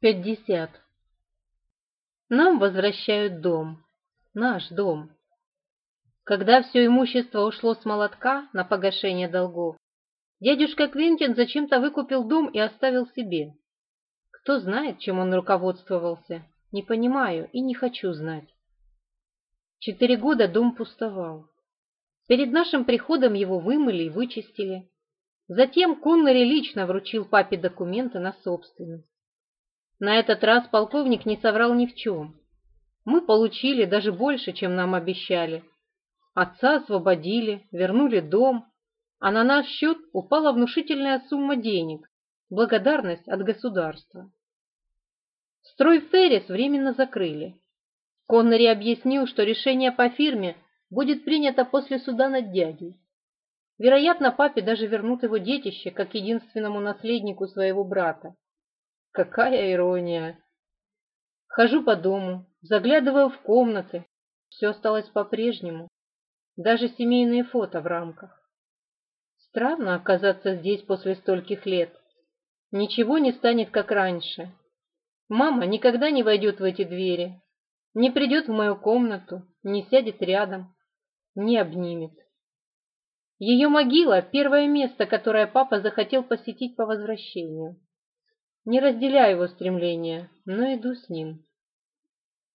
50. Нам возвращают дом, наш дом. Когда все имущество ушло с молотка на погашение долгов, дядюшка Квинтин зачем-то выкупил дом и оставил себе. Кто знает, чем он руководствовался, не понимаю и не хочу знать. Четыре года дом пустовал. Перед нашим приходом его вымыли и вычистили. Затем Коннери лично вручил папе документы на собственность. На этот раз полковник не соврал ни в чем. Мы получили даже больше, чем нам обещали. Отца освободили, вернули дом, а на наш счет упала внушительная сумма денег, благодарность от государства. Строй Феррис временно закрыли. Коннери объяснил, что решение по фирме будет принято после суда над дядей. Вероятно, папе даже вернут его детище как единственному наследнику своего брата. Какая ирония! Хожу по дому, заглядываю в комнаты. Все осталось по-прежнему. Даже семейные фото в рамках. Странно оказаться здесь после стольких лет. Ничего не станет, как раньше. Мама никогда не войдет в эти двери, не придет в мою комнату, не сядет рядом, не обнимет. Ее могила – первое место, которое папа захотел посетить по возвращению. Не разделяю его стремления, но иду с ним.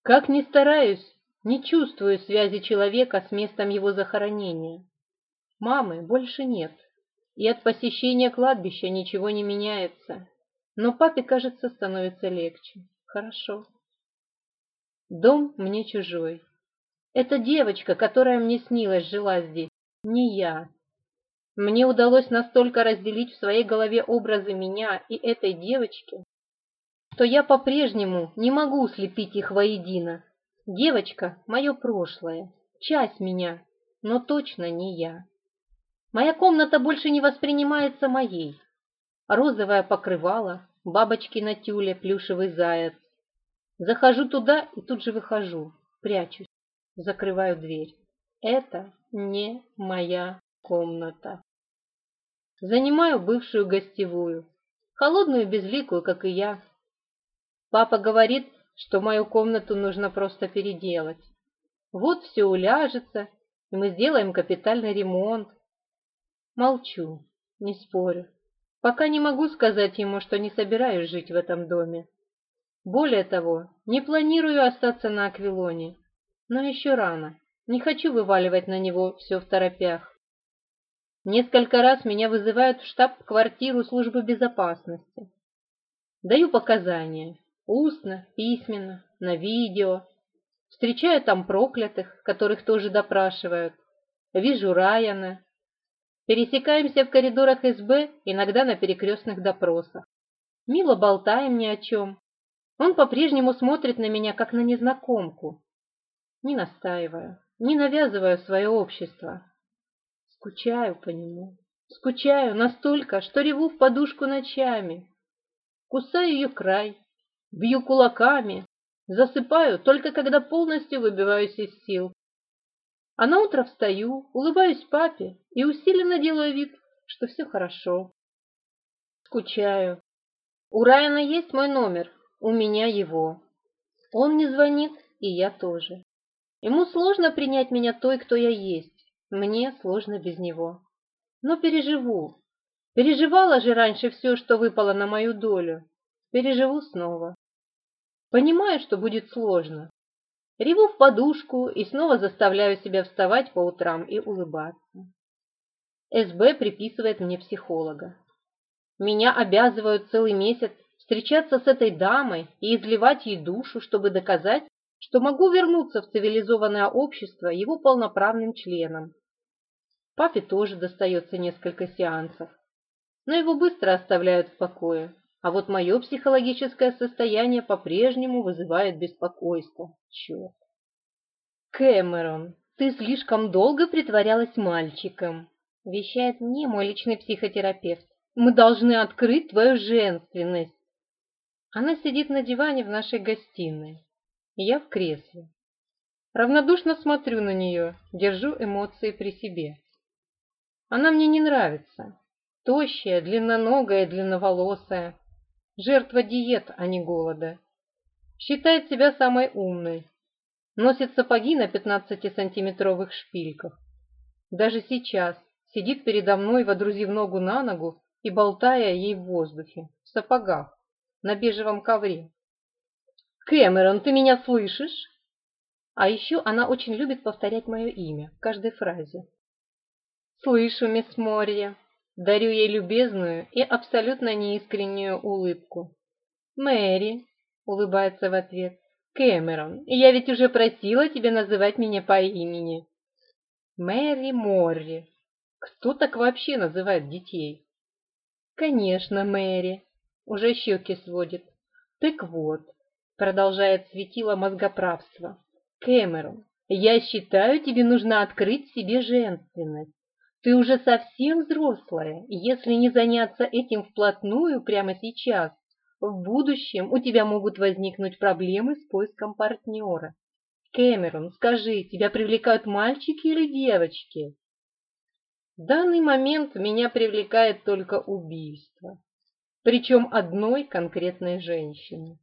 Как ни стараюсь, не чувствую связи человека с местом его захоронения. Мамы больше нет, и от посещения кладбища ничего не меняется. Но папе, кажется, становится легче. Хорошо. Дом мне чужой. Эта девочка, которая мне снилась, жила здесь. Не я, мне удалось настолько разделить в своей голове образы меня и этой девочки, что я по-прежнему не могу слепить их воедино. Девочка — мое прошлое, часть меня, но точно не я. Моя комната больше не воспринимается моей. Розовое покрывало, бабочки на тюле, плюшевый заяц. Захожу туда и тут же выхожу, прячусь, закрываю дверь. Это не моя Комната. Занимаю бывшую гостевую, холодную, безликую, как и я. Папа говорит, что мою комнату нужно просто переделать. Вот все уляжется, и мы сделаем капитальный ремонт. Молчу, не спорю. Пока не могу сказать ему, что не собираюсь жить в этом доме. Более того, не планирую остаться на Аквилоне. Но еще рано. Не хочу вываливать на него все в торопях. Несколько раз меня вызывают в штаб-квартиру службы безопасности. Даю показания. Устно, письменно, на видео. Встречаю там проклятых, которых тоже допрашивают. Вижу Райана. Пересекаемся в коридорах СБ, иногда на перекрестных допросах. Мило болтаем ни о чем. Он по-прежнему смотрит на меня, как на незнакомку. Не настаиваю, не навязываю свое общество, Скучаю по нему, скучаю настолько, что реву в подушку ночами. Кусаю ее край, бью кулаками, засыпаю только когда полностью выбиваюсь из сил. А на утро встаю, улыбаюсь папе и усиленно делаю вид, что все хорошо. Скучаю. У Райана есть мой номер, у меня его. Он не звонит, и я тоже. Ему сложно принять меня той, кто я есть. Мне сложно без него. Но переживу. Переживала же раньше все, что выпало на мою долю. Переживу снова. Понимаю, что будет сложно. Реву в подушку и снова заставляю себя вставать по утрам и улыбаться. СБ приписывает мне психолога. Меня обязывают целый месяц встречаться с этой дамой и изливать ей душу, чтобы доказать, что могу вернуться в цивилизованное общество его полноправным членом, Папе тоже достается несколько сеансов. Но его быстро оставляют в покое. А вот мое психологическое состояние по-прежнему вызывает беспокойство. Черт. Кэмерон, ты слишком долго притворялась мальчиком, вещает мне мой личный психотерапевт. Мы должны открыть твою женственность. Она сидит на диване в нашей гостиной. Я в кресле. Равнодушно смотрю на нее, держу эмоции при себе. Она мне не нравится. Тощая, длинноногая, длинноволосая. Жертва диет, а не голода. Считает себя самой умной. Носит сапоги на 15-сантиметровых шпильках. Даже сейчас сидит передо мной, водрузив ногу на ногу и болтая ей в воздухе, в сапогах, на бежевом ковре. «Кэмерон, ты меня слышишь?» А еще она очень любит повторять мое имя в каждой фразе, слышу, мисс Морья!» Дарю ей любезную и абсолютно неискреннюю улыбку. «Мэри!» — улыбается в ответ. «Кэмерон, я ведь уже просила тебя называть меня по имени». «Мэри Морри! Кто так вообще называет детей?» «Конечно, Мэри!» — уже щеки сводит. «Так вот», — продолжает светило мозгоправство, — «Кэмерон, я считаю, тебе нужно открыть себе женственность. Ты уже совсем взрослая, если не заняться этим вплотную прямо сейчас, в будущем у тебя могут возникнуть проблемы с поиском партнера. Кэмерон, скажи, тебя привлекают мальчики или девочки? В данный момент меня привлекает только убийство, причем одной конкретной женщины.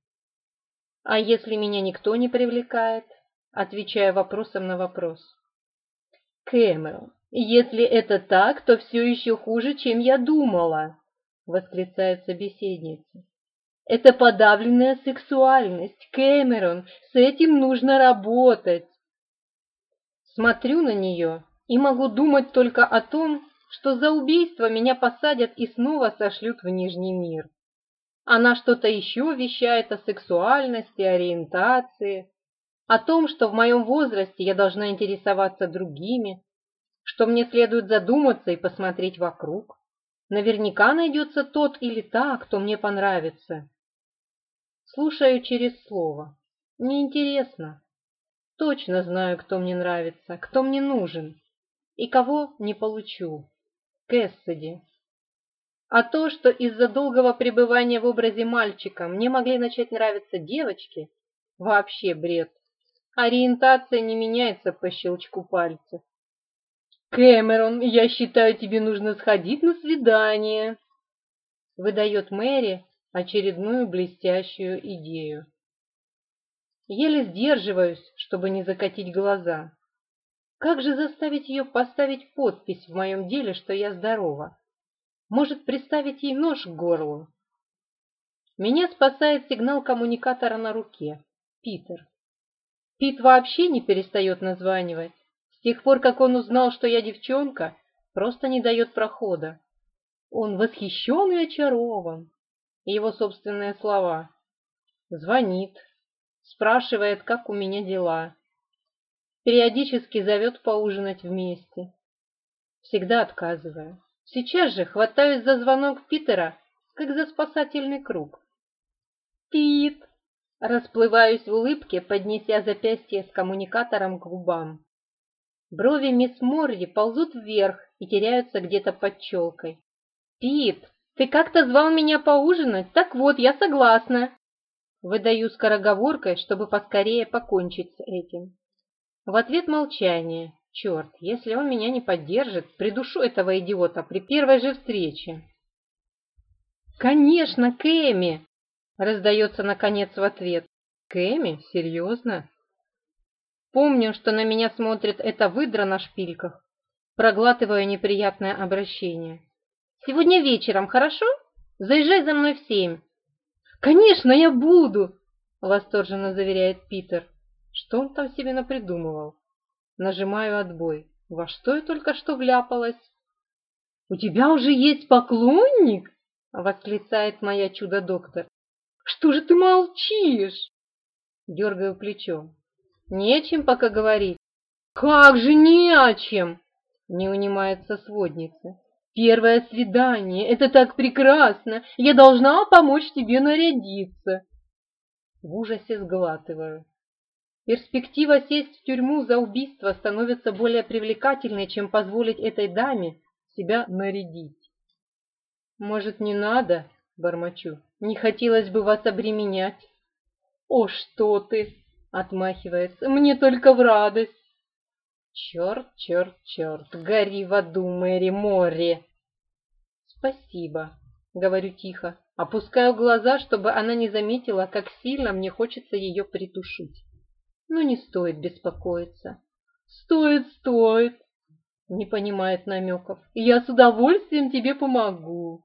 А если меня никто не привлекает? Отвечая вопросом на вопрос. Кэмерон, если это так, то все еще хуже, чем я думала, восклицает собеседница. Это подавленная сексуальность, Кэмерон, с этим нужно работать. Смотрю на нее и могу думать только о том, что за убийство меня посадят и снова сошлют в Нижний мир. Она что-то еще вещает о сексуальности, ориентации, о том, что в моем возрасте я должна интересоваться другими, что мне следует задуматься и посмотреть вокруг. Наверняка найдется тот или та, кто мне понравится. Слушаю через слово. Мне интересно. Точно знаю, кто мне нравится, кто мне нужен и кого не получу. Кэссиди. А то, что из-за долгого пребывания в образе мальчика мне могли начать нравиться девочки, вообще бред. Ориентация не меняется по щелчку пальцев. «Кэмерон, я считаю, тебе нужно сходить на свидание», — выдает Мэри очередную блестящую идею. Еле сдерживаюсь, чтобы не закатить глаза. Как же заставить ее поставить подпись в моем деле, что я здорова? Может, приставить ей нож к горлу? Меня спасает сигнал коммуникатора на руке. Питер. Пит вообще не перестает названивать. С тех пор, как он узнал, что я девчонка, просто не дает прохода. Он восхищен и очарован. Его собственные слова. Звонит, спрашивает, как у меня дела. Периодически зовет поужинать вместе. Всегда отказываю. Сейчас же хватаюсь за звонок Питера, как за спасательный круг. «Пит!» Расплываюсь в улыбке, поднеся запястье с коммуникатором к губам. Брови мисс Морри ползут вверх и теряются где-то под челкой. Пит, ты как-то звал меня поужинать? Так вот, я согласна!» Выдаю скороговоркой, чтобы поскорее покончить с этим. В ответ молчание. Черт, если он меня не поддержит, придушу этого идиота при первой же встрече. «Конечно, Кэми!» — раздается наконец в ответ. «Кэми? Серьезно?» Помню, что на меня смотрит эта выдра на шпильках. Проглатываю неприятное обращение. «Сегодня вечером, хорошо? Заезжай за мной в семь». «Конечно, я буду!» — восторженно заверяет Питер. Что он там себе напридумывал? Нажимаю отбой. Во что я только что вляпалась? «У тебя уже есть поклонник?» — восклицает моя чудо-доктор. «Что же ты молчишь?» Дергаю плечом. Нечем пока говорить. Как же не о чем? Не унимается сводница. Первое свидание, это так прекрасно. Я должна помочь тебе нарядиться. В ужасе сглатываю. Перспектива сесть в тюрьму за убийство становится более привлекательной, чем позволить этой даме себя нарядить. «Может, не надо?» — бормочу. «Не хотелось бы вас обременять». «О, что ты!» Отмахивается. Мне только в радость. Черт, черт, черт, гори в аду, Мэри Мори. Спасибо, говорю тихо. Опускаю глаза, чтобы она не заметила, как сильно мне хочется ее притушить. Ну не стоит беспокоиться. Стоит, стоит. Не понимает намеков. Я с удовольствием тебе помогу.